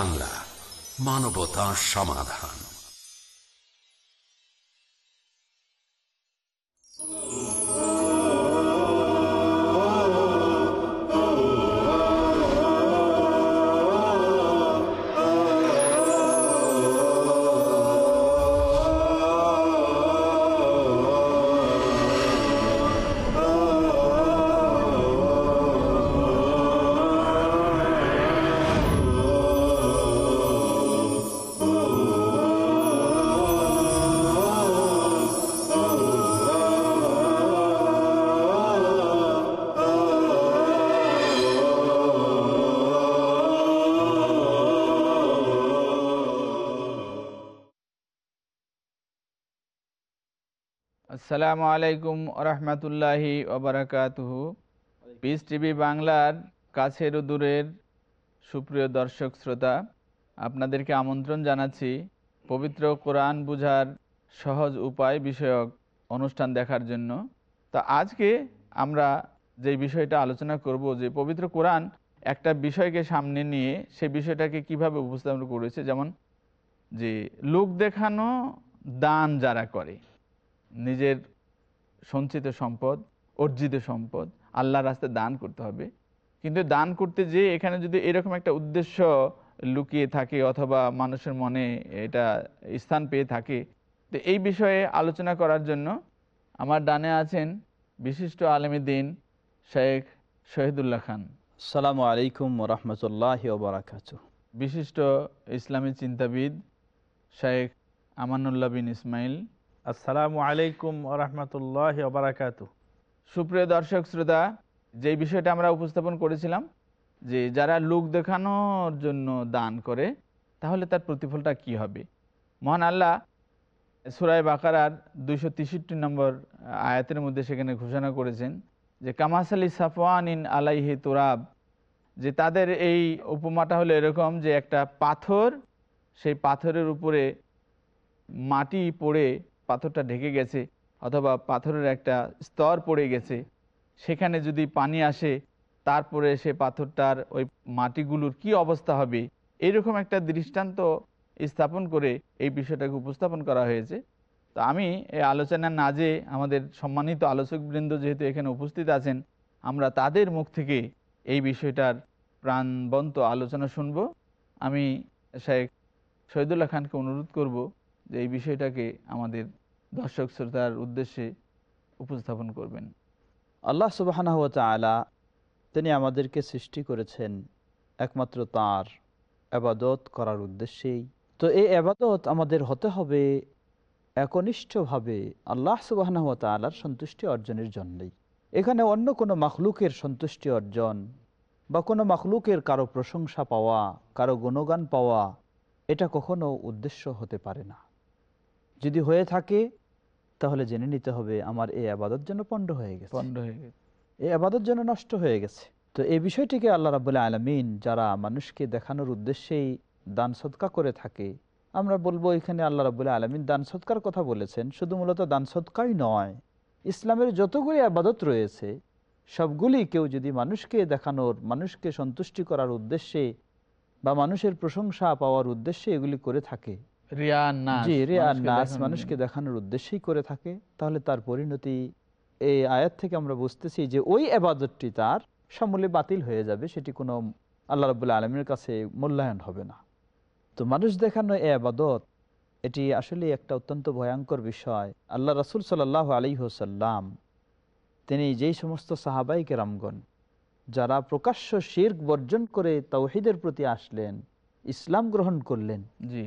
বাংলা মানবতা সমাধান। আসসালামু আলাইকুম রহমতুল্লাহি ওবরাকাতুহু। পিস টিভি বাংলার কাছের ও দূরের সুপ্রিয় দর্শক শ্রোতা, আপনাদেরকে আমন্ত্রণ জানাচ্ছি পবিত্র কোরআন বুঝার সহজ উপায় বিষয়ক অনুষ্ঠান দেখার জন্য। তা আজকে আমরা যে বিষয়টা আলোচনা করব, যে পবিত্র কোরআন একটা বিষয়কে সামনে নিয়ে সেই বিষয়টাকে কীভাবে উপস্থাপন করেছে, যেমন যে, লোক দেখানো, দান যারা করে। নিজের সঞ্চিত সম্পদ অর্জিত সম্পদ আল্লাহর রাস্তায় দান করতে হবে। কিন্তু দান করতে যে এখানে যদি এরকম একটা উদ্দেশ্য লুকিয়ে থাকে অথবা মানুষের মনে এটা স্থান পেয়ে থাকে তো এই বিষয়ে আলোচনা করার জন্য আমার ডানে আছেন বিশিষ্ট আলমী দিন শেখ শহীদুল্লাহ খান। আসসালামু আলাইকুম রহমতুল্লাহ বারাকাত বিশিষ্ট ইসলামী চিন্তাবিদ শেখ আমানুল্লাহ বিন ইসমাইল আসসালামু আলাইকুম রহমতুল্লাহ বারাকাত সুপ্রিয় দর্শক, শ্রোতা যে বিষয়টা আমরা উপস্থাপন করেছিলাম, যে যারা লোক দেখানোর জন্য দান করে, তাহলে তার প্রতিফলটা কি হবে? মহান আল্লাহ সুরাই বাকারার দুইশো তেষট্টি নম্বর আয়াতের মধ্যে সেখানে ঘোষণা করেছেন যে, কামাসালি সাফওয়ান ইন আলাইহি তোরাব, যে তাদের এই উপমাটা হলো এরকম যে একটা পাথর, সেই পাথরের উপরে মাটি পড়ে পাথরটা ঢেকে গেছে অথবা পাথরের একটা স্তর পড়ে গেছে, সেখানে যদি পানি আসে, তারপরে সে পাথরটার ওই মাটিগুলোর কি অবস্থা হবে? এইরকম একটা দৃষ্টান্ত স্থাপন করে এই বিষয়টাকে উপস্থাপন করা হয়েছে। তো আমি এই আলোচনা না যে আমাদের সম্মানিত আলোচকবৃন্দ যেহেতু এখানে উপস্থিত আছেন, আমরা তাদের মুখ থেকে এই বিষয়টার প্রাণবন্ত আলোচনা শুনব। আমি শেখ শহীদুল্লাহ খানকে অনুরোধ করব যে এই বিষয়টাকে আমাদের দর্শক শ্রোতার উদ্দেশ্যে উপস্থাপন করবেন। আল্লাহ সুবাহানা তালা তিনি আমাদেরকে সৃষ্টি করেছেন একমাত্র তার আবাদত করার উদ্দেশ্যেই। তো এই আবাদত আমাদের হতে হবে একনিষ্ঠভাবে আল্লাহ সুবাহানা তালার সন্তুষ্টি অর্জনের জন্যই। এখানে অন্য কোনো মাখলুকের সন্তুষ্টি অর্জন বা কোনো মাখলুকের কারও প্রশংসা পাওয়া, কারও গুণগান পাওয়া, এটা কখনো উদ্দেশ্য হতে পারে না। যদি হয়ে থাকে তাহলে জেনে নিতে হবে আমার এই আবাদত যেন পণ্ড হয়ে গেছে। পণ্ড হয়ে গেছে। এই আবাদত যেন নষ্ট হয়ে গেছে। তো এই বিষয়টিকে আল্লাহ রাবুল্লাহ আলমিন যারা মানুষকে দেখানোর উদ্দেশ্যেই দান সৎকা করে থাকে আমরা বলব এখানে আল্লাহ রাবুল্লাহ আলমিন দান সৎকার কথা বলেছেন। শুধু মূলত দান সৎকাই নয় ইসলামের যতগুলি আবাদত রয়েছে সবগুলি কেউ যদি মানুষকে দেখানোর মানুষকে সন্তুষ্টি করার উদ্দেশ্যে বা মানুষের প্রশংসা পাওয়ার উদ্দেশ্যে এগুলি করে থাকে জি রিয়া মানুষকে নাস দেখানোর মানুষকে জন্য। দেখানোর উদ্দেশ্যেই করে থাকে। তাহলে তার পরিণতি এই আয়াত থেকে আমরা বুঝতেছি যে ওই আবাদতটি তার সমূলে বাতিল হয়ে যাবে সেটি কোনো আল্লাহ আলমীর কাছে মূল্যায়ন হবে না। তো মানুষ দেখানো এই আবাদত এটি আসলে একটা অত্যন্ত ভয়ঙ্কর বিষয়। আল্লাহ রসুল সাল্লাহ আলী হোসাল্লাম তিনি যেই সমস্ত সাহাবাই কেরামগণ যারা প্রকাশ্য শির্ক বর্জন করে তৌহিদের প্রতি আসলেন ইসলাম গ্রহণ করলেন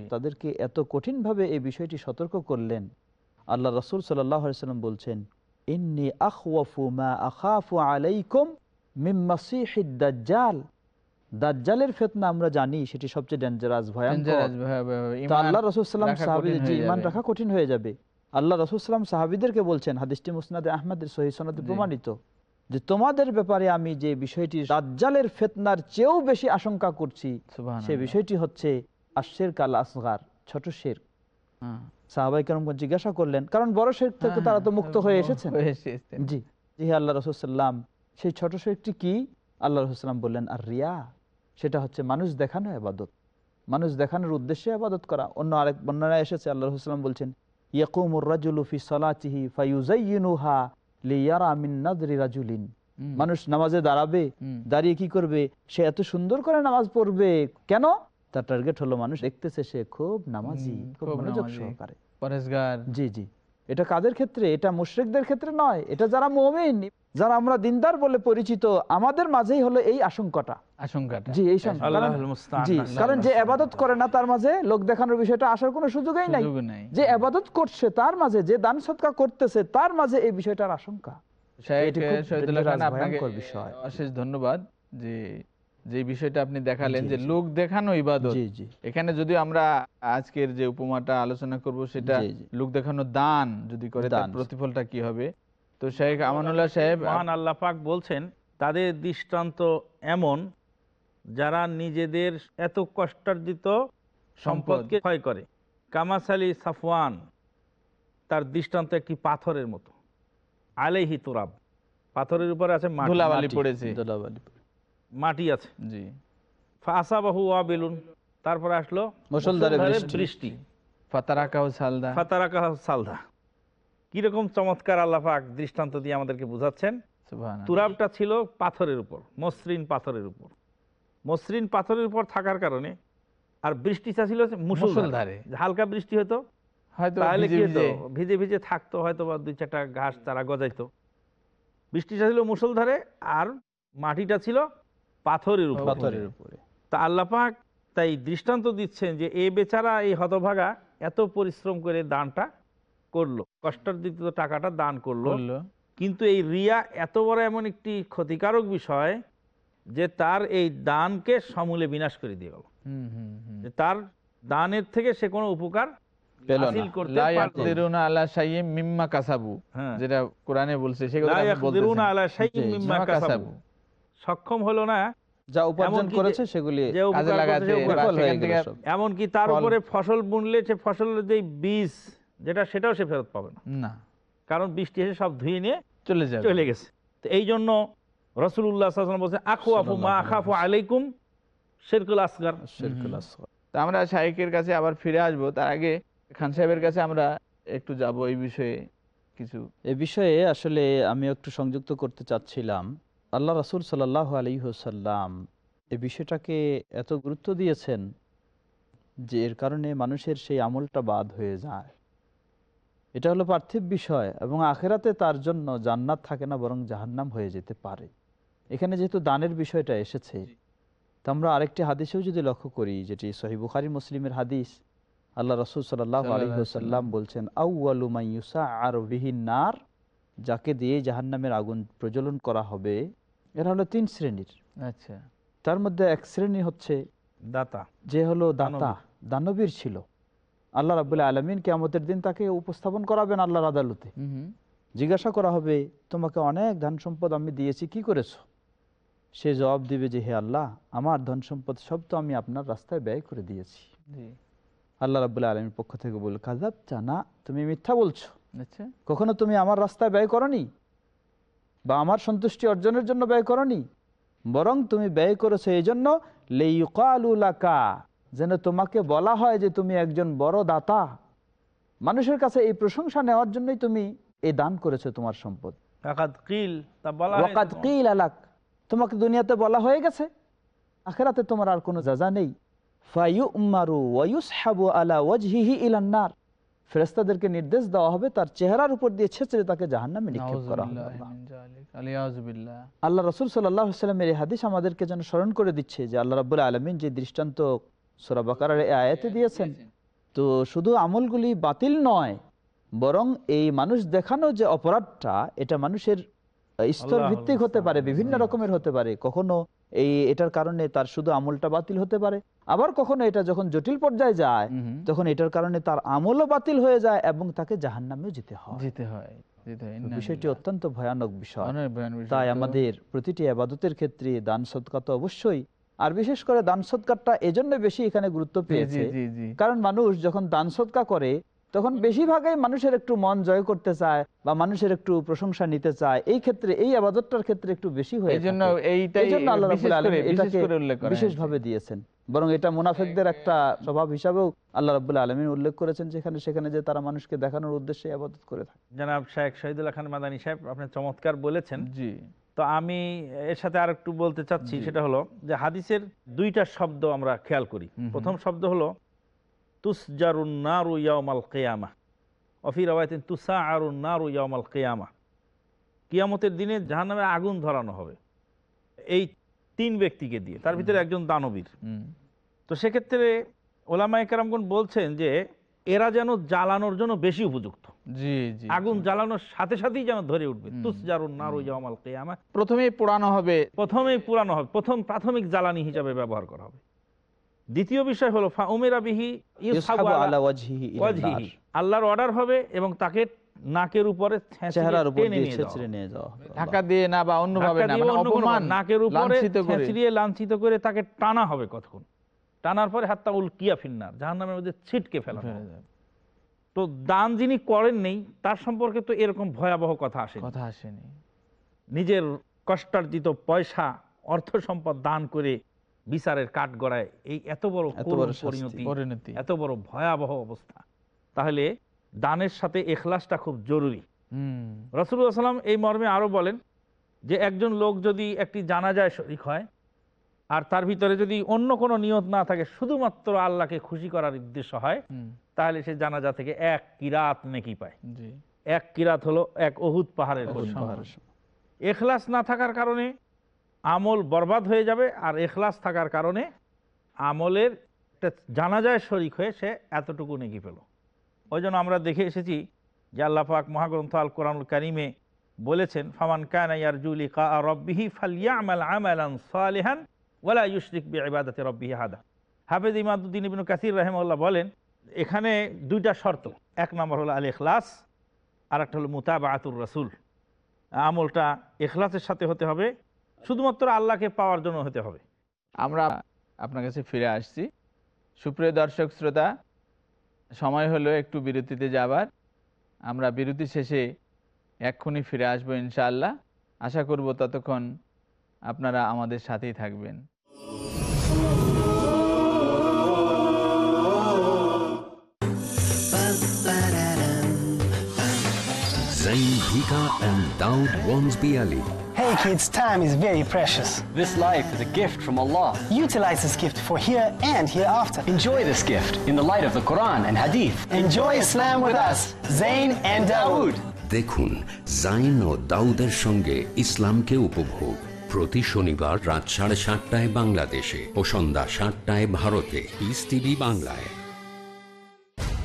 তাদেরকে এত কঠিনভাবে এই বিষয়টি সতর্ক করলেন। আল্লাহ রসুল সাল্লাম বলছেন ইন্নি আখওয়াফু মা আখাফু আলাইকুম মিম দাজ্জালের ফেতনা আমরা জানি সেটি সবচেয়ে ডেঞ্জারাস আল্লাহ রসুল সাল্লাম রাখা কঠিন হয়ে ইমান যাবে। রাখা কঠিন হয়ে যাবে। আল্লাহ রসুল সাল্লাম সাহাবিদেরকে বলছেন হাদিসটি মুসনাদে আহমদের সহি সনদে প্রমাণিত। যে তোমাদের ব্যাপারে আমি যে বিষয়টি দাজ্জালের ফেতনার চেয়েও বেশি আশঙ্কা করছি সে বিষয়টি হচ্ছে আশের কাল আসগার ছোট শের হ্যাঁ। সাহাবাই কারণ জিজ্ঞাসা করলেন কারণ বড় শের থেকে তারা তো হ্যাঁ, মুক্ত হয়ে এসেছেন। জি জি আল্লাহ রসুল্লাম সেই ছোট শেরটি কি? আল্লাহ রসুল্লাম বললেন আর রিয়া সেটা হচ্ছে মানুষ দেখানো আবাদত মানুষ দেখানোর উদ্দেশ্যে আবাদত করা। অন্য আরেক বর্ণনা এসেছে আল্লাহ রসুলাম বলছেন ইয়াকুমুর রাজুলু ফি সালাতিহি ফায়ুজাইয়িনুহা লিয়ারা মিন নাদরি রাজুলিন। মানুষ নামাজে দাঁড়াবে দাঁড়িয়ে কি করবে? সে এত সুন্দর করে নামাজ পড়বে। কেন? তার টার্গেট হলো মানুষ দেখতেছে সে খুব নামাজি খুব মনোযোগ সহকারে। জি জি। এটা কাদের ক্ষেত্রে? এটা মুশ্রিকদের ক্ষেত্রে নয়। এটা যারা মমিন যারা আমরা দিনদার বলে পরিচিত আমাদের মাঝেই হলো এই আশঙ্কাটা আশঙ্কাটা জি এই শঙ্কা। কারণ- আল্লাহুল মুস্তাআন। জি কারণ যে আবাদত করে না তার মাঝে লোক দেখানোর বিষয়টা আসার কোনো সুযোগই নাই যে আবাদত করছে তার মাঝে যে দান সৎকা করতেছে তার মাঝে এই বিষয়টার আশঙ্কা শাহেখ এটি খুব শহীদুল্লাহ খান dangerous, আপনাকে ভয়ঙ্কর বিষয়। অশেষ ধন্যবাদ যে যে বিষয়টা আপনি দেখালেন যে লোক দেখানো ইবাদত এখানে যদি আমরা আজকের যে উপমাটা আলোচনা করব সেটা। লোক দেখানো দান যদি করে তার। প্রতিফলটা কি হবে তো শেখ আমানুল্লাহ সাহেব মহান আল্লাহ পাক বলছেন তাদের দৃষ্টান্ত এমন যারা নিজেদের এত কষ্টার্জিত সম্পদকে ক্ষয় করে। কামাসালি সাফওয়ান তার দৃষ্টান্ত একটি পাথরের মতো। আলেহি তোরাব। পাথরের উপরে আছে মাটি পড়েছে। মাটি আছে। জি। ফাসাবাহু ওয়াবিলুন। তারপরে আসলো মুষলধারে বৃষ্টি। ফাতারাকাও সালদা। ফাতারাকা সালদা। কীরকম চমৎকার আল্লাহ পাক দৃষ্টান্ত দিয়ে আমাদেরকে বুঝাচ্ছেন। তুরাবটা ছিল পাথরের উপর মসৃণ পাথরের উপর। মসৃণ পাথরের উপর থাকার কারণে আর বৃষ্টিটা ছিল মুসলধারে হালকা বৃষ্টি হতো। হয়তো তাহলে কি ভিজে হতো? ভিজে। ভিজে থাকতো হয়তো বা দুই চারটা ঘাস তারা গজাইতো। বৃষ্টিটা ছিল মুসলধারে আর মাটিটা ছিল পাথরের উপর। পাথরের উপরে। তা আল্লাহ পাক তাই দৃষ্টান্ত দিচ্ছেন যে এ বেচারা এই হতভাগা এত পরিশ্রম করে দানটা করল। কষ্টার্জিত টাকাটা দান করল। কিন্তু এই রিয়া এত বড় এমন একটি ক্ষতিকারক বিষয় যে তার এই দানকে সমূলে বিনাশ করে দিয়ে গেল। তার দানের থেকে সে কোনো উপকার। সক্ষম হলো না যা উপার্জন করেছে সেগুলি কাজে লাগাতে। এমনকি তার উপরে ফসল বুনলে সে ফসলের যে বীজ যেটা সেটাও সে ফেরত পাবে না। না। কারণ বৃষ্টি এসে সব ধুয়ে নিয়ে চলে যাবে। চলে গেছে। তো এই জন্য রসুল্লাহ বলছে আখু আফু মা আখাফু আলাইকুম শেরকুল আসগার। শিরকুল আসগর। তো আমরা শাইকের কাছে আবার ফিরে আসব। তার আগে খান সাহেবের কাছে আমরা একটু যাব এই বিষয়ে কিছু। এ বিষয়ে আসলে আমি একটু সংযুক্ত করতে চাচ্ছিলাম। আল্লাহ রাসুল সাল্লাহ আলী হোসাল্লাম এই বিষয়টাকে এত গুরুত্ব দিয়েছেন যে এর কারণে মানুষের সেই আমলটা বাদ হয়ে যায়। এটা হলো পার্থিব বিষয় এবং আখেরাতে তার জন্য জান্নাত থাকে না বরং জাহান্নাম হয়ে যেতে পারে। এখানে যেহেতু দানের বিষয়টা এসেছে তো আমরা আরেকটি হাদিসেও যদি লক্ষ্য করি যেটি সহি বুখারি মুসলিমের হাদিস আল্লাহ রসুল সাল্লাহ আলী সাল্লাম বলছেন আউআলুমাইসা আর বিহীন নার যাকে দিয়ে জাহান্নামের আগুন প্রজ্বলন করা হবে। এরা হলো তিন শ্রেণির। আচ্ছা। তার মধ্যে এক শ্রেণি হচ্ছে দাতা। যে হলো দাতা। দানবীর ছিল। আল্লাহ রাবুল্লাহ আলমিন কেমতের দিন তাকে উপস্থাপন করাবেন আল্লাহর আদালতে। জিজ্ঞাসা করা হবে তোমাকে অনেক ধন সম্পদ আমি দিয়েছি কি করেছ? সে জবাব দিবে যে হে আল্লাহ আমার ধন সম্পদ সব তো আমি আপনার রাস্তায় ব্যয় করে দিয়েছি। আল্লাহ রাবুল্লাহ আলমীর পক্ষ থেকে বল কাজাব জানা তুমি মিথ্যা বলছো। আচ্ছা। কখনো তুমি আমার রাস্তায় ব্যয় করনি? বা আমার সন্তুষ্টি অর্জনের জন্য ব্যয় করনি? বরং তুমি ব্যয় করেছ এই জন্য লেইকালুলাকা যেন তোমাকে বলা হয় যে তুমি একজন বড় দাতা। মানুষের কাছে এই প্রশংসা নেওয়ার জন্যই তুমি এই দান করেছ তোমার সম্পদ। আলাক তোমাকে দুনিয়াতে বলা হয়ে গেছে। আখেরাতে তোমার আর কোনো যাজা নেই। ফায়ু উম্মারু ওয়ুসহাবু আলা ফেরেস্তাদেরকে নির্দেশ দেওয়া হবে তার চেহারার উপর দিয়ে ছেঁচড়ে তাকে জাহান্নামে নিক্ষেপ করা হবে। নাউযুবিল্লাহি যালিক। আলিয়াযুবিল্লাহ। আল্লাহ রসুল সাল্লাহ সাল্লামের এই হাদিস আমাদেরকে যেন স্মরণ করে দিচ্ছে যে আল্লাহ রাবুল আলমিন যে দৃষ্টান্ত সোরা বাকারার এই আয়াতে দিয়েছেন তো শুধু আমলগুলি বাতিল নয় বরং এই মানুষ দেখানো যে অপরাধটা এটা মানুষের স্তর ভিত্তিক হতে পারে বিভিন্ন রকমের হতে পারে। কখনো এই এটার কারণে তার শুধু আমলটা বাতিল হতে পারে আবার কখনো এটা যখন জটিল পর্যায়ে যায়। তখন এটার কারণে তার আমলও বাতিল হয়ে যায় এবং তাকে জাহান্নামেও যেতে হয়। যেতে হয় যেতে হয়। বিষয়টি অত্যন্ত ভয়ানক বিষয়। তাই আমাদের প্রতিটি আবাদতের ক্ষেত্রে দান সৎকা তো অবশ্যই আর বিশেষ করে দান সৎকারটা এজন্য বেশি এখানে গুরুত্ব পেয়েছে। কারণ মানুষ যখন দান সৎকা করে তখন বেশিরভাগই মানুষের একটু মন জয় করতে চায় বা মানুষের একটু প্রশংসা নিতে চায়। এই ক্ষেত্রে এই আবাদতটার ক্ষেত্রে একটু বেশি হয়ে হয়েছে। বিশেষভাবে দিয়েছেন। বরং এটা মুনাফেকদের একটা স্বভাব হিসাবেও আল্লাহ রাব্বুল আলমিন উল্লেখ করেছেন যেখানে সেখানে যে তারা মানুষকে দেখানোর উদ্দেশ্যে আবাদত করে থাকে। জনাব শেখ শহীদুল্লাহ খান মাদানী সাহেব আপনি চমৎকার বলেছেন। জি। তো আমি এর সাথে আর একটু বলতে চাচ্ছি সেটা হলো যে হাদিসের দুইটা শব্দ আমরা খেয়াল করি। প্রথম শব্দ হলো তুসজারুন্নারু ইয়ামাল কেয়ামা অফির আওয়ায়তিন তুসা আরুন্নারু ইয়ামাল কেয়ামা কিয়ামতের দিনে জাহান্নামে আগুন ধরানো হবে। এই তিন ব্যক্তিকে দিয়ে তার ভিতরে একজন দানবীর। তো সেক্ষেত্রে ওলামায়ে কেরামগণ বলছেন যে এরা যেন জ্বালানোর জন্য বেশি উপযুক্ত। জি জি আগুন জ্বালানোর সাথে সাথেই যেন ধরে উঠবে। প্রথমেই পোড়ানো হবে। প্রথমেই পুরানো হবে। প্রথম প্রাথমিক জ্বালানি হিসাবে ব্যবহার করা হবে। দ্বিতীয় বিষয় হলো। আল্লাহর অর্ডার হবে এবং তাকে নাকের উপরে চেহারার উপর নিয়ে যাওয়া ছেঁচড়ে হবে। নিয়ে যাওয়া হবে ধাক্কা দিয়ে না বা অন্যভাবে না অন্য ভাবে নাকের উপরে লাঞ্ছিত করে তাকে টানা হবে কতক্ষণ? টানার পরে হাত্তা উল কিয়া ফিন্নার জাহান্নামের মধ্যে ছিটকে ফেলা তো দান যিনি করেন নেই তার সম্পর্কে তো এরকম ভয়াবহ কথা আসে কথা আসেনি। নিজের কষ্টার্জিত পয়সা অর্থ সম্পদ দান করে বিচারের কাঠ গড়ায় এই এত বড় এত বড় পরিণতি এত বড় ভয়াবহ অবস্থা। তাহলে দানের সাথে এখলাসটা খুব জরুরি। হুম। রসুল্লাহ সাল্লাম এই মর্মে আরও বলেন যে একজন লোক যদি একটি জানাজায় শরিক হয় আর তার ভিতরে যদি অন্য কোনো নিয়ত না থাকে শুধুমাত্র আল্লাহকে খুশি করার উদ্দেশ্য হয় তাহলে সে জানাজা থেকে এক কিরাত নেকি পায়। এক কিরাত হলো এক অহুত পাহাড়ের। এখলাস না থাকার কারণে আমল বরবাদ হয়ে যাবে আর এখলাস থাকার কারণে আমলের জানাজায় শরিক হয়ে সে এতটুকু নেকি পেল। ওই জন্য আমরা দেখে এসেছি যে আল্লাহ পাক মহাগ্রন্থ আল কোরআনুল কারিমে বলেছেন ফামান কানা ইয়ারজুলি কা রব্বিহি ফালিয়ামাল আমালান সালিহান ওয়ালা ইউশরিক বিইবাদাতি রব্বিহি হাদা। হাফেজ ইমাদুদ্দিন ইবনু কাসির রাহিমাহুল্লাহ বলেন, এখানে দুইটা শর্ত। এক নম্বর হলো আল এখলাস আর একটা হলো মুতাবাআতুর রসুল। আমলটা এখলাসের সাথে হতে হবে, শুধুমাত্র আল্লাহকে পাওয়ার জন্য হতে হবে। আমরা আপনার কাছে ফিরে আসছি। সুপ্রিয় দর্শক, শ্রোতা, সময় হলো একটু বিরতিতে যাবার। আমরা বিরতি শেষে এক্ষুনি ফিরে আসব ইনশাআল্লাহ। আশা করব ততক্ষণ আপনারা আমাদের সাথেই থাকবেন। Zain Hika and Daud Wansby Ali. Hey kids, time is very precious. This life is a gift from Allah. Utilize this gift for here and hereafter. Enjoy this gift in the light of the Quran and Hadith. Enjoy Islam with us, Zain and Dawood. দেখুন জাইন ও দাউদের সঙ্গে ইসলামকে উপভোগ প্রতি শনিবার রাত সাড়ে সাতটায় বাংলাদেশে ও সন্ধ্যা সাতটায় ভারতে টিভি বাংলায়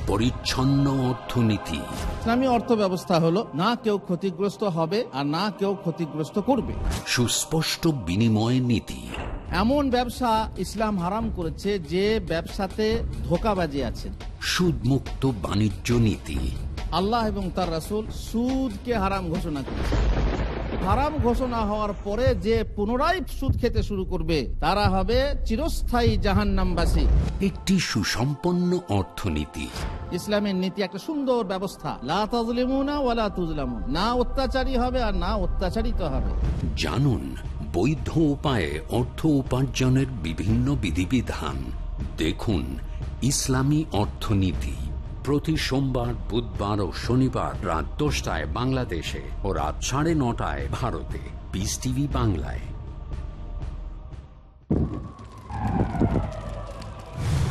পরিচ্ছন্ন অর্থনীতি। ইসলামী অর্থ ব্যবস্থা হলো না কেউ ক্ষতিগ্রস্ত হবে আর না কেউ ক্ষতিগ্রস্ত করবে। সুস্পষ্ট বিনিময় নীতি। এমন ব্যবসা ইসলাম হারাম করেছে যে ব্যবসাতে ধোকাবাজি আছে। সুদমুক্ত বাণিজ্য নীতি। আল্লাহ এবং তার রাসূল সুদকে হারাম ঘোষণা করেছে। হারাম ঘোষণা হওয়ার পরে যে পুনরায় সুদ খেতে শুরু করবে তারা হবে চিরস্থায়ী জাহান্নামবাসী। একটি সুসম্পন্ন অর্থনীতি। ইসলামের নীতি একটা সুন্দর ব্যবস্থা। না অত্যাচারী হবে আর না অত্যাচারিত হবে। জানুন, বৈধ উপায়ে অর্থ উপার্জনের বিভিন্ন বিধিবিধান। দেখুন, ইসলামী অর্থনীতি প্রতি সোমবার, বুধবার ও শনিবার রাত দশটায় বাংলাদেশে ও রাত সাড়ে নটায় ভারতে। পিস টিভি বাংলায়।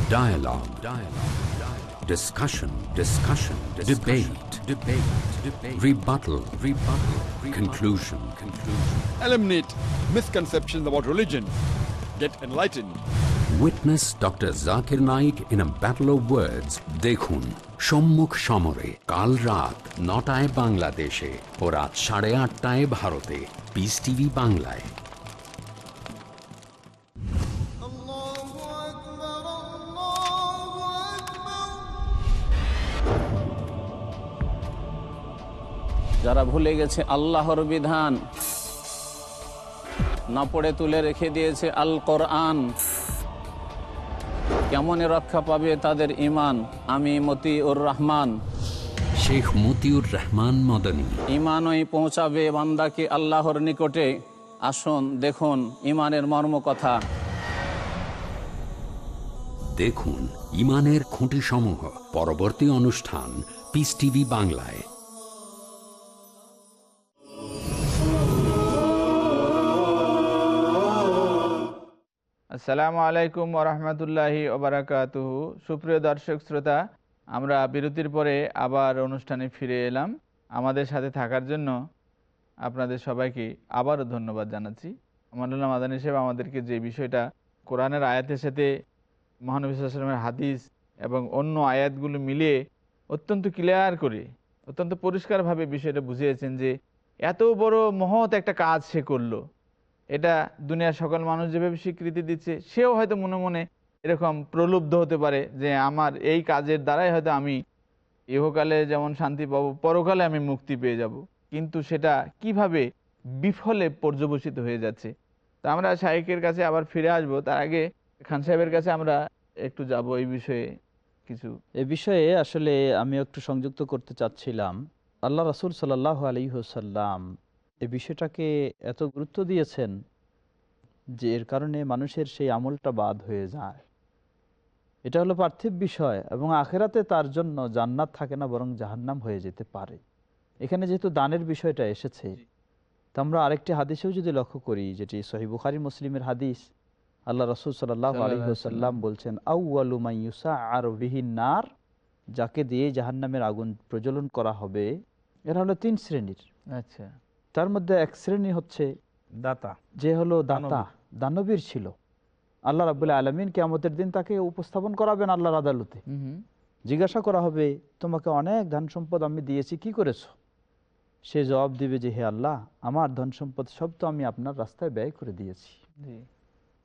Dialogue. Dialogue. Dialogue. Discussion. Discussion. Debate. Debate. Debate. Rebuttal. Rebuttal. Conclusion. Conclusion. eliminate misconceptions about religion, get enlightened. Witness Dr. Zakir Naik in a battle of words. দেখুন সম্মুখ সমরে কাল রাত নটায় বাংলাদেশে ও রাত সাড়ে আটটায় ভারতে পিস টিভি বাংলায় যারা ভুলে গেছে আল্লাহর বিধান না পড়ে তুলে রেখে দিয়েছে আল কোরআন কেমন রক্ষা পাবে তাদের ইমান আমি মতিউর রহমান। শেখ মতিউর রহমান মদনী। ইমানই পৌঁছাবে বান্দাকে আল্লাহর নিকটে। আসুন দেখুন ইমানের মর্ম কথা দেখুন ইমানের খুঁটি সমূহ পরবর্তী অনুষ্ঠান পিস টিভি বাংলায়। আসসালামু আলাইকুম ওরহমতুল্লাহি ওবরাকাতুহু। সুপ্রিয় দর্শক শ্রোতা, আমরা বিরতির পরে আবার অনুষ্ঠানে ফিরে এলাম। আমাদের সাথে থাকার জন্য আপনাদের সবাইকে আবারও ধন্যবাদ জানাচ্ছি। আমানুল্লাহ মাদান হিসেবে আমাদেরকে যে বিষয়টা কোরআনের আয়াতের সাথে মহানবী সাল্লামের হাদিস এবং অন্য আয়াতগুলো মিলিয়ে অত্যন্ত ক্লিয়ার করে, অত্যন্ত পরিষ্কারভাবে বিষয়টা বুঝিয়েছেন যে এত বড় মহৎ একটা কাজ সে করল। এটা দুনিয়ার সকল মানুষ যেভাবে স্বীকৃতি দিচ্ছে, সেও হয়তো মনে মনে এরকম প্রলুব্ধ হতে পারে যে আমার এই কাজের দ্বারাই হয়তো আমি ইহকালে যেমন শান্তি পাবো, পরকালে আমি মুক্তি পেয়ে যাব। কিন্তু সেটা কীভাবে বিফলে পর্যবসিত হয়ে যাচ্ছে? তা আমরা শাহেকের কাছে আবার ফিরে আসব। তার আগে খান সাহেবের কাছে আমরা একটু যাব এই বিষয়ে কিছু। এ বিষয়ে আসলে আমি একটু সংযুক্ত করতে চাচ্ছিলাম। আল্লাহ রাসুল সাল্লাহ আলী হোসাল্লাম এ বিষয়টাকে এত গুরুত্ব দিয়েছেন যে এর কারণে মানুষের সেই আমলটা বাদ হয়ে যায়। এটা হলো পার্থিব বিষয় এবং আখেরাতে তার জন্য জান্নাত থাকে না বরং জাহান্নাম হয়ে যেতে পারে। এখানে যেহেতু দানের বিষয়টা এসেছে তা আমরা আরেকটি হাদিসেও যদি লক্ষ্য করি যেটি সহি বুখারি মুসলিমের হাদিস আল্লাহ রসুল সাল্লাহ আলী সাল্লাম। বলছেন আউআলুমাইসা আর নার যাকে দিয়ে জাহান্নামের আগুন প্রজ্বলন করা হবে। এরা হলো তিন শ্রেণির। আচ্ছা। তার মধ্যে এক শ্রেণি হচ্ছে দাতা। যে হলো দাতা। দানবীর ছিল। আল্লাহ রাবুল্লাহ আলমিন কেমতের দিন তাকে উপস্থাপন করাবেন আল্লাহর আদালতে। জিজ্ঞাসা করা হবে তোমাকে অনেক ধন সম্পদ আমি দিয়েছি কি করেছ? সে জবাব দিবে যে হে আল্লাহ আমার ধন সম্পদ সব তো আমি আপনার রাস্তায় ব্যয় করে দিয়েছি।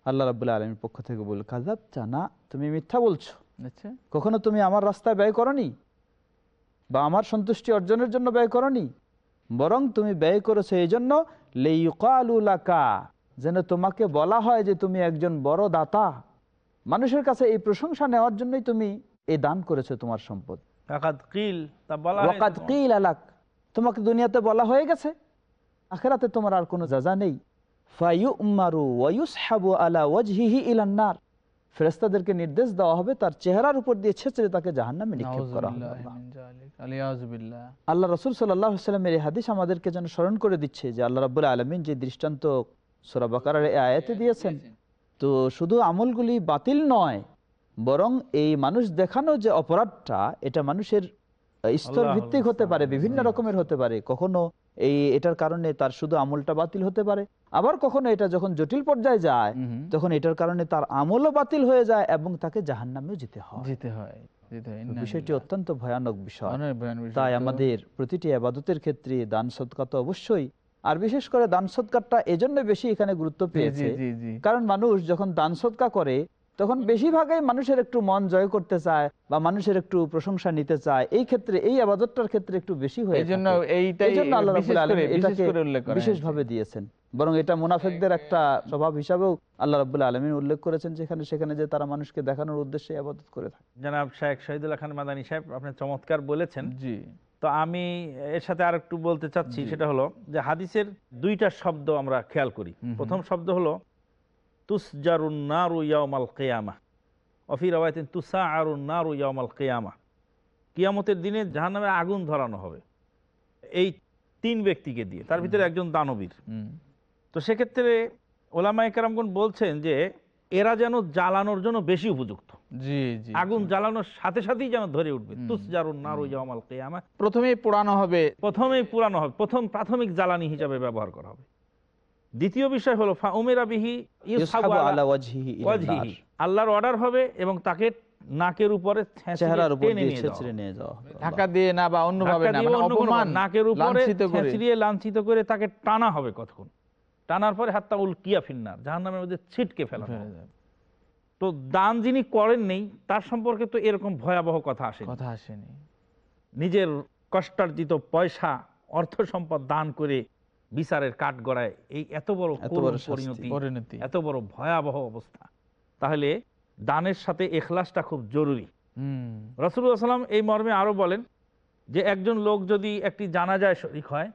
আল্লাহ রাবুল্লাহ আলমীর পক্ষ থেকে বল কাজাব চানা তুমি মিথ্যা বলছো। আচ্ছা। কখনো তুমি আমার রাস্তায় ব্যয় করনি? বা আমার সন্তুষ্টি অর্জনের জন্য ব্যয় করনি? বরং তুমি ব্যয় করেছ এই জন্য লেইকালুলাকা যেন তোমাকে বলা হয় যে তুমি একজন বড় দাতা। মানুষের কাছে এই প্রশংসা নেওয়ার জন্যই তুমি এই দান করেছ তোমার সম্পদ। তোমাকে দুনিয়াতে বলা হয়ে গেছে আখেরাতে তোমার আর কোনো যাজা নেই। ফায়ুমারু ওয়ায়ুসহাবু আলা ওয়াজহিহি ইলান্নার ফেরেশতাদেরকে নির্দেশ দেওয়া হবে তার চেহারার উপর দিয়ে ছেঁচড়ে তাকে জাহান্নামে নিক্ষেপ করা হবে। আল্লাহ রসুল সাল্লামের এই হাদিস আমাদেরকে যেন স্মরণ করে দিচ্ছে যে আল্লাহ রাবুল আলমিন যে দৃষ্টান্ত সোরাবাকার আয়াতে দিয়েছেন তো শুধু আমলগুলি বাতিল নয় বরং এই মানুষ দেখানো যে অপরাধটা এটা মানুষের স্তর ভিত্তিক হতে পারে বিভিন্ন রকমের হতে পারে। কখনো এই এটার কারণে তার শুধু আমলটা বাতিল হতে পারে। আবার কখনো এটা যখন জটিল পর্যায়ে যায় তখন এটার কারণে তার আমলও বাতিল হয়ে যায় এবং তাকে জাহান্নামেও যেতে হয়। যেতে হয় যেতে হয়। বিষয়টি অত্যন্ত ভয়ানক বিষয়। তাই আমাদের প্রতিটি আবাদতের ক্ষেত্রে দান সৎকা তো অবশ্যই। আর বিশেষ করে দান সৎকারটা এজন্য বেশি এখানে গুরুত্ব পেয়েছে। কারণ মানুষ যখন দান সৎকা করে তখন বেশিরভাগই মানুষের একটু মন জয় করতে চায় বা মানুষের একটু প্রশংসা নিতে চায়। এই ক্ষেত্রে এই আবাদতটার ক্ষেত্রে একটু বেশি হয়ে বিশেষভাবে দিয়েছেন। বরং এটা মুনাফেকদের একটা স্বভাব হিসাবেও আল্লাহ রাবুল্লাহ আলমিন উল্লেখ করেছেন যেখানে সেখানে যে তারা মানুষকে দেখানোর উদ্দেশ্যে আবাদত করে থাকে। জনাব শেখ শহীদুল্লাহ খান মাদানী সাহেব আপনি চমৎকার বলেছেন। জি। তো আমি এর সাথে আর একটু বলতে চাচ্ছি সেটা হলো যে হাদিসের দুইটা শব্দ আমরা খেয়াল করি। প্রথম শব্দ হলো তুসজারুন নারু ইয়ামাল কেয়ামা তুসা আরুন নারু ইয়ামাল কেয়ামা কিয়ামতের দিনে জাহান্নামের আগুন ধরানো হবে। এই তিন ব্যক্তিকে দিয়ে। তার ভিতরে একজন দানবীর। তো সেক্ষেত্রে ওলামাই কারামগুন বলছেন যে এরা যেন জ্বালানোর জন্য বেশি উপযুক্ত। জি জি আগুন জ্বালানোর সাথে সাথেই যেন ধরে উঠবে। প্রথমেই পোড়ানো হবে। প্রথমেই পুরানো হবে। প্রথম প্রাথমিক জ্বালানি হিসাবে ব্যবহার করা হবে। দ্বিতীয় বিষয় হলো। আল্লাহর অর্ডার হবে এবং তাকে নাকের উপরে চেহারার উপর টেনে দিয়ে নিয়ে যাওয়া। ছেঁচড়ে নিয়ে যাওয়া হবে। দিয়ে না বা অন্যভাবে না মানে অপমান নাকের উপরে লাঞ্ছিত করে। ছেঁচড়িয়ে লাঞ্ছিত করে তাকে টানা হবে কতক্ষণ? টানার পরে হাতটা উল্কিয়া ফিন্নার জাহান্নামের মধ্যে ছিটকে ফেলা হবে। তো দান যিনি করেন নেই তার সম্পর্কে তো এরকম ভয়াবহ কথা আসে কথা আসেনি। নিজের কষ্টার্জিত পয়সা অর্থ সম্পদ দান করে বিচারের কাঠ গড়ায় এই এত বড়। পরিণতি এত বড় ভয়াবহ অবস্থা। তাহলে দানের সাথে এখলাসটা খুব জরুরি। রসুল্লাহ সাল্লাম এই মর্মে আরও বলেন যে একজন লোক যদি একটি জানাজায় শরিক হয়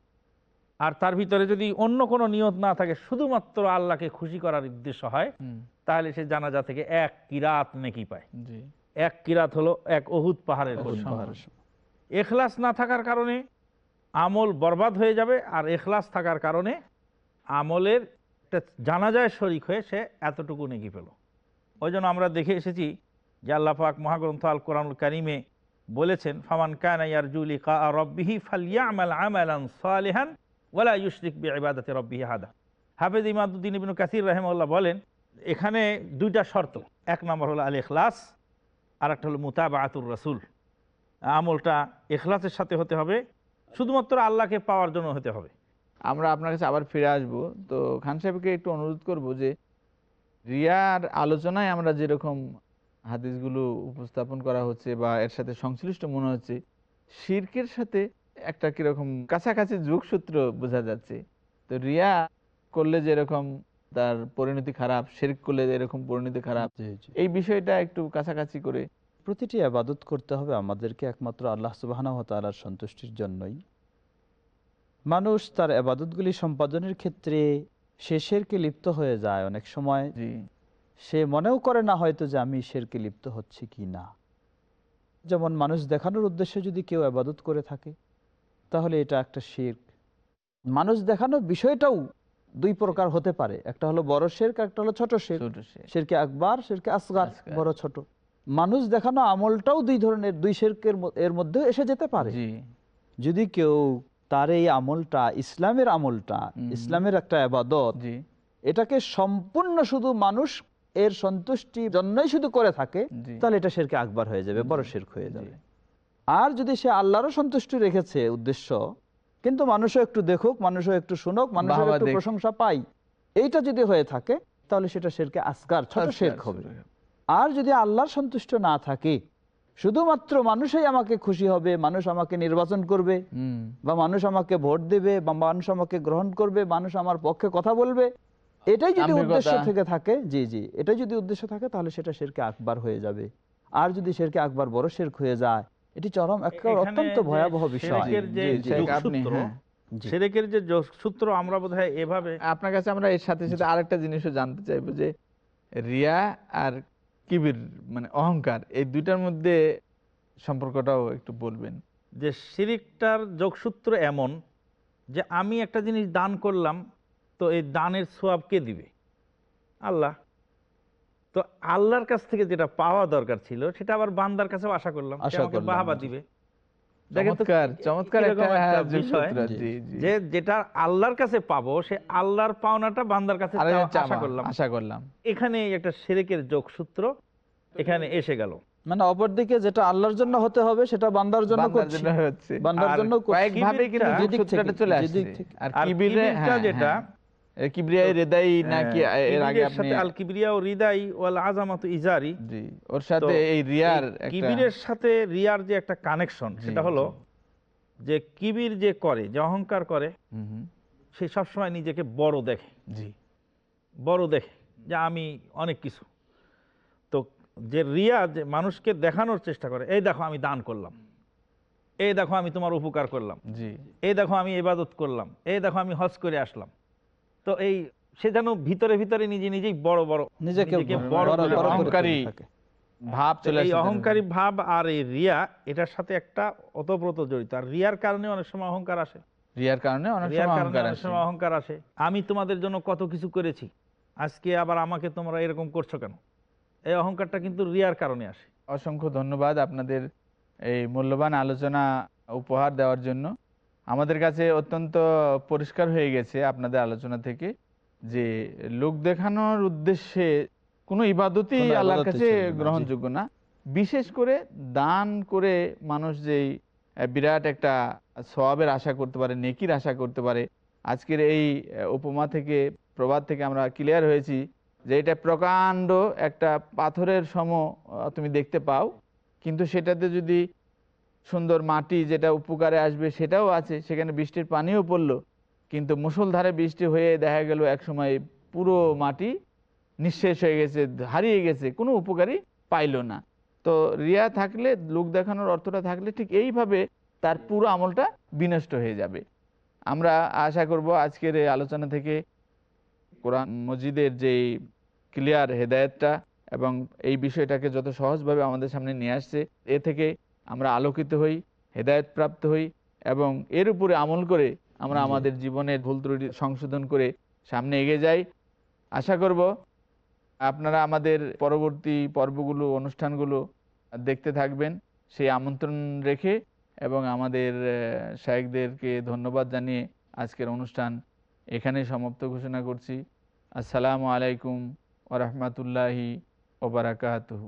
আর তার ভিতরে যদি অন্য কোনো নিয়ত না থাকে শুধুমাত্র আল্লাহকে খুশি করার উদ্দেশ্য হয় তাহলে সে জানাজা থেকে এক কিরাত নেকি পায়। এক কিরাত হলো এক অহুত পাহাড়ের এখলাস না থাকার কারণে আমল বরবাদ হয়ে যাবে আর এখলাস থাকার কারণে আমলের একটা জানাজায় শরিক হয়ে সে এতটুকু নেকি পেল। ওই জন্য আমরা দেখে এসেছি যে আল্লাহ পাক মহাগ্রন্থ আল কোরআনুল কারিমে বলেছেন, ফামান কানা ইয়ারজুলি কা রব্বিহি ফালিয়ামাল আমালান সালিহান ওয়ালা ইউশরিক বিইবাদাতি রব্বিহি হাদা হাফেজ ইমাদুদ্দিন ইবনু কাসির রাহিমাহুল্লাহ বলেন, এখানে দুইটা শর্ত। এক নম্বর হলো আল ইখলাস আর একটা হলো মুতাবাআতুর রাসূল। আমলটা এখলাসের সাথে হতে হবে শুধুমাত্র আল্লাহকে পাওয়ার জন্য হতে হবে। আমরা আপনার কাছে আবার ফিরে আসব। তো খান সাহেবকে একটু অনুরোধ করব যে রিয়ার আলোচনায় আমরা যেরকম হাদিসগুলো উপস্থাপন করা হচ্ছে বা এর সাথে সংশ্লিষ্ট মনে হচ্ছে শির্কের সাথে একটা কীরকম কাছাকাছি যোগসূত্র বোঝা যাচ্ছে। তো রিয়া করলে যেরকম তার পরিণতি খারাপ শির্ক করলে এরকম পরিণতি খারাপ। এই বিষয়টা একটু কাছাকাছি করে প্রতিটি আবাদত করতে হবে আমাদেরকে একমাত্র আল্লাহ সুবাহানা তালার সন্তুষ্টির জন্যই। মানুষ তার আবাদতগুলি সম্পাদনের ক্ষেত্রে শেষেরকে লিপ্ত হয়ে যায় অনেক সময়। সে মনেও করে না হয়তো যে আমি শেরকে লিপ্ত হচ্ছি কি না। যেমন মানুষ দেখানোর উদ্দেশ্যে যদি কেউ আবাদত করে থাকে তাহলে এটা একটা শির্ক। মানুষ দেখানোর বিষয়টাও দুই প্রকার হতে পারে। একটা হলো বড় শেরক একটা হলো ছোট শেরক। সে শেরকে। আকবার শেরকে আসগার। বড় ছোট। মানুষ দেখানো আমলটাও দুই ধরনের দুই শেরকের এর মধ্যে এসে যেতে পারে। যদি কেউ তার এই আমলটা ইসলামের আমলটা ইসলামের একটা আবাদত এটাকে সম্পূর্ণ শুধু মানুষ এর সন্তুষ্টির জন্যই শুধু করে থাকে তাহলে এটা শেরকে আকবার হয়ে যাবে বড় শেরক হয়ে যাবে। আর যদি সে আল্লাহরও সন্তুষ্টি রেখেছে উদ্দেশ্য কিন্তু মানুষও একটু দেখুক মানুষও একটু শুনুক বাহবা একটু প্রশংসা পাই এইটা যদি হয়ে থাকে তাহলে সেটা শেরকে আসকার ছোট শেরক হবে। আর যদি আল্লাহর সন্তুষ্ট না থাকে শুধুমাত্র মানুষই আমাকে খুশি হবে মানুষ আমাকে নির্বাচন করবে বা মানুষ আমাকে ভোট দেবে বা মানুষ আমাকে গ্রহণ করবে মানুষ আমার পক্ষে কথা বলবে এটাই যদি উদ্দেশ্য থেকে থাকে জি জি এটাই যদি উদ্দেশ্য থাকে তাহলে সেটা শেরকে আকবার হয়ে যাবে। আর যদি শেরকে আকবার বড় শেরক হয়ে যায় এটি চরম একটা অত্যন্ত ভয়াবহ বিষয়। হ্যাঁ। সেরেকের যে যোগসূত্র আমরা বোধহয় এভাবে আপনার কাছে আমরা এর সাথে সাথে আরেকটা জিনিসও জানতে চাইব যে রিয়া আর কিবির মানে অহংকার এই দুইটার মধ্যে সম্পর্কটাও একটু বলবেন। যে শিরিকটার যোগসূত্র এমন যে আমি একটা জিনিস দান করলাম তো এই দানের সোয়াব কে দিবে? আল্লাহ। তো আল্লাহর কাছ থেকে যেটা পাওয়া দরকার ছিল সেটা আবার বান্দার কাছেও আশা করলাম বাহাবা দিবে। চমৎকার চমৎকার একটা একটা বিষয়। যোগসূত্র, জি, জি। যে যেটা আল্লাহর কাছে পাবো সে আল্লাহর পাওনাটা বান্দার কাছে আশা করলাম আশা করলাম এখানে একটা সেরেকের যোগসূত্র এখানে এসে গেল মানে অপরদিকে যেটা আল্লাহর জন্য হতে হবে সেটা বান্দার জন্য করছি বান্দার জন্য কয়েক ভাবে কিন্তু চলে আসছে। আর কিবিরটা হ্যাঁ, যেটা হ্যাঁ। কিবরিয়াই রেদাই নাকি হ্যাঁ, এর আগে আপনি আল কিবরিয়া ও রিদাই ওয়াল আজামাতু ইজারি। জি ওর সাথে এই রিয়ার কিবিরের সাথে রিয়ার যে একটা কানেকশন সেটা হলো যে কিবির যে করে যে অহংকার করে হুম, হুম, সে সবসময় নিজেকে বড় দেখে। জি। বড় দেখে যে আমি অনেক কিছু। তো যে রিয়া যে মানুষকে দেখানোর চেষ্টা করে এই দেখো আমি দান করলাম। এই দেখো আমি তোমার উপকার করলাম। জি। এই দেখো আমি ইবাদত করলাম। এই দেখো আমি হজ করে আসলাম। তো এই সে যেন ভিতরে ভিতরে নিজে নিজেই বড় বড় নিজেকে অহংকারী ভাব চলে এই অহংকারী ভাব আর এই রিয়া এটার সাথে একটা অতপ্রত জড়িত। আর রিয়ার কারণে অনেক অহংকার আসে। রিয়ার কারণে সময় অহংকার আসে। আমি তোমাদের জন্য কত কিছু করেছি আজকে আবার আমাকে তোমরা এরকম করছ কেন? এই অহংকারটা কিন্তু রিয়ার কারণে আসে। অসংখ্য ধন্যবাদ আপনাদের এই মূল্যবান আলোচনা উপহার দেওয়ার জন্য। আমাদের কাছে অত্যন্ত পরিষ্কার হয়ে গেছে আপনাদের আলোচনা থেকে যে লোক দেখানোর উদ্দেশ্যে কোনো ইবাদতই আল্লাহর কাছে। গ্রহণযোগ্য না বিশেষ করে দান করে মানুষ যেই বিরাট একটা সওয়াবের আশা করতে পারে নেকির আশা করতে পারে আজকের এই উপমা থেকে প্রবাদ থেকে আমরা ক্লিয়ার হয়েছি যে এটা প্রকাণ্ড একটা পাথরের সম তুমি দেখতে পাও কিন্তু সেটাতে যদি সুন্দর মাটি যেটা উপকারে আসবে সেটাও আছে। সেখানে বৃষ্টির পানিও পড়ল। কিন্তু মুসলধারে বৃষ্টি হয়ে দেখা গেল একসময় পুরো মাটি নিঃশেষ হয়ে গেছে, হারিয়ে গেছে, কোনো উপকারই পাইলো না। তো রিয়া থাকলে, লোক দেখানোর অর্থটা থাকলে ঠিক এইভাবে তার পুরো আমলটা বিনষ্ট হয়ে যাবে। আমরা আশা করব আজকের এই আলোচনা থেকে কোরআন মসজিদের যে ক্লিয়ার হেদায়তটা এবং এই বিষয়টাকে যত সহজভাবে আমাদের সামনে নিয়ে আসছে, এ থেকে আমরা আলোকিত হই হেদায়ত প্রাপ্ত হই এবং এর উপরে আমল করে আমরা আমাদের জীবনের ভুল ত্রুটি সংশোধন করে সামনে এগিয়ে যাই। আশা করব আপনারা আমাদের পরবর্তী পর্বগুলো অনুষ্ঠানগুলো দেখতে থাকবেন। সেই আমন্ত্রণ রেখে এবং আমাদের শায়েকদেরকে ধন্যবাদ জানিয়ে আজকের অনুষ্ঠান এখানেই সমাপ্ত ঘোষণা করছি। আসসালামু আলাইকুম ওরহমতুল্লাহি ওবরাকাতহু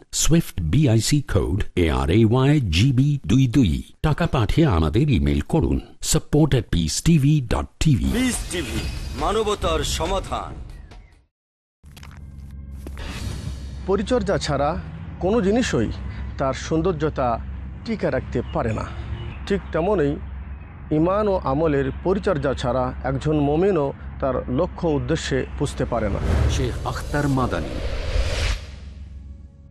swift BIC code A R A Y GB দুই দুই টাকা পাঠিয়ে আমাদের ইমেল করুন। Support at peace TV dot TV peace TV মানবতার সমাধান। পরিচর্যা ছাড়া কোনো জিনিসই তার সৌন্দর্যতা টিকে রাখতে পারে না। ঠিক তেমনই ইমান ও আমলের পরিচর্যা ছাড়া একজন মমিনও তার লক্ষ্য উদ্দেশ্যে পুষতে পারে না। Sheikh Akhtar Madani.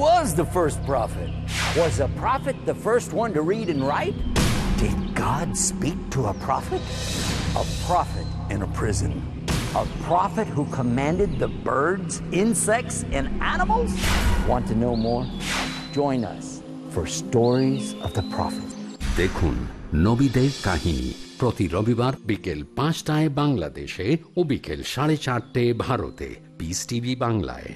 was the first prophet? Was a prophet the first one to read and write? Did God speak to a prophet? A prophet in a prison. A prophet who commanded the birds, insects, and animals? Want to know more? Join us for Stories of the Prophet. দেখুন নবীদের কাহিনী প্রতি রবিবার বিকেল পাঁচটায় বাংলাদেশে ও বিকেল সাড়ে চারটে ভারতে পিস টিভি বাংলায়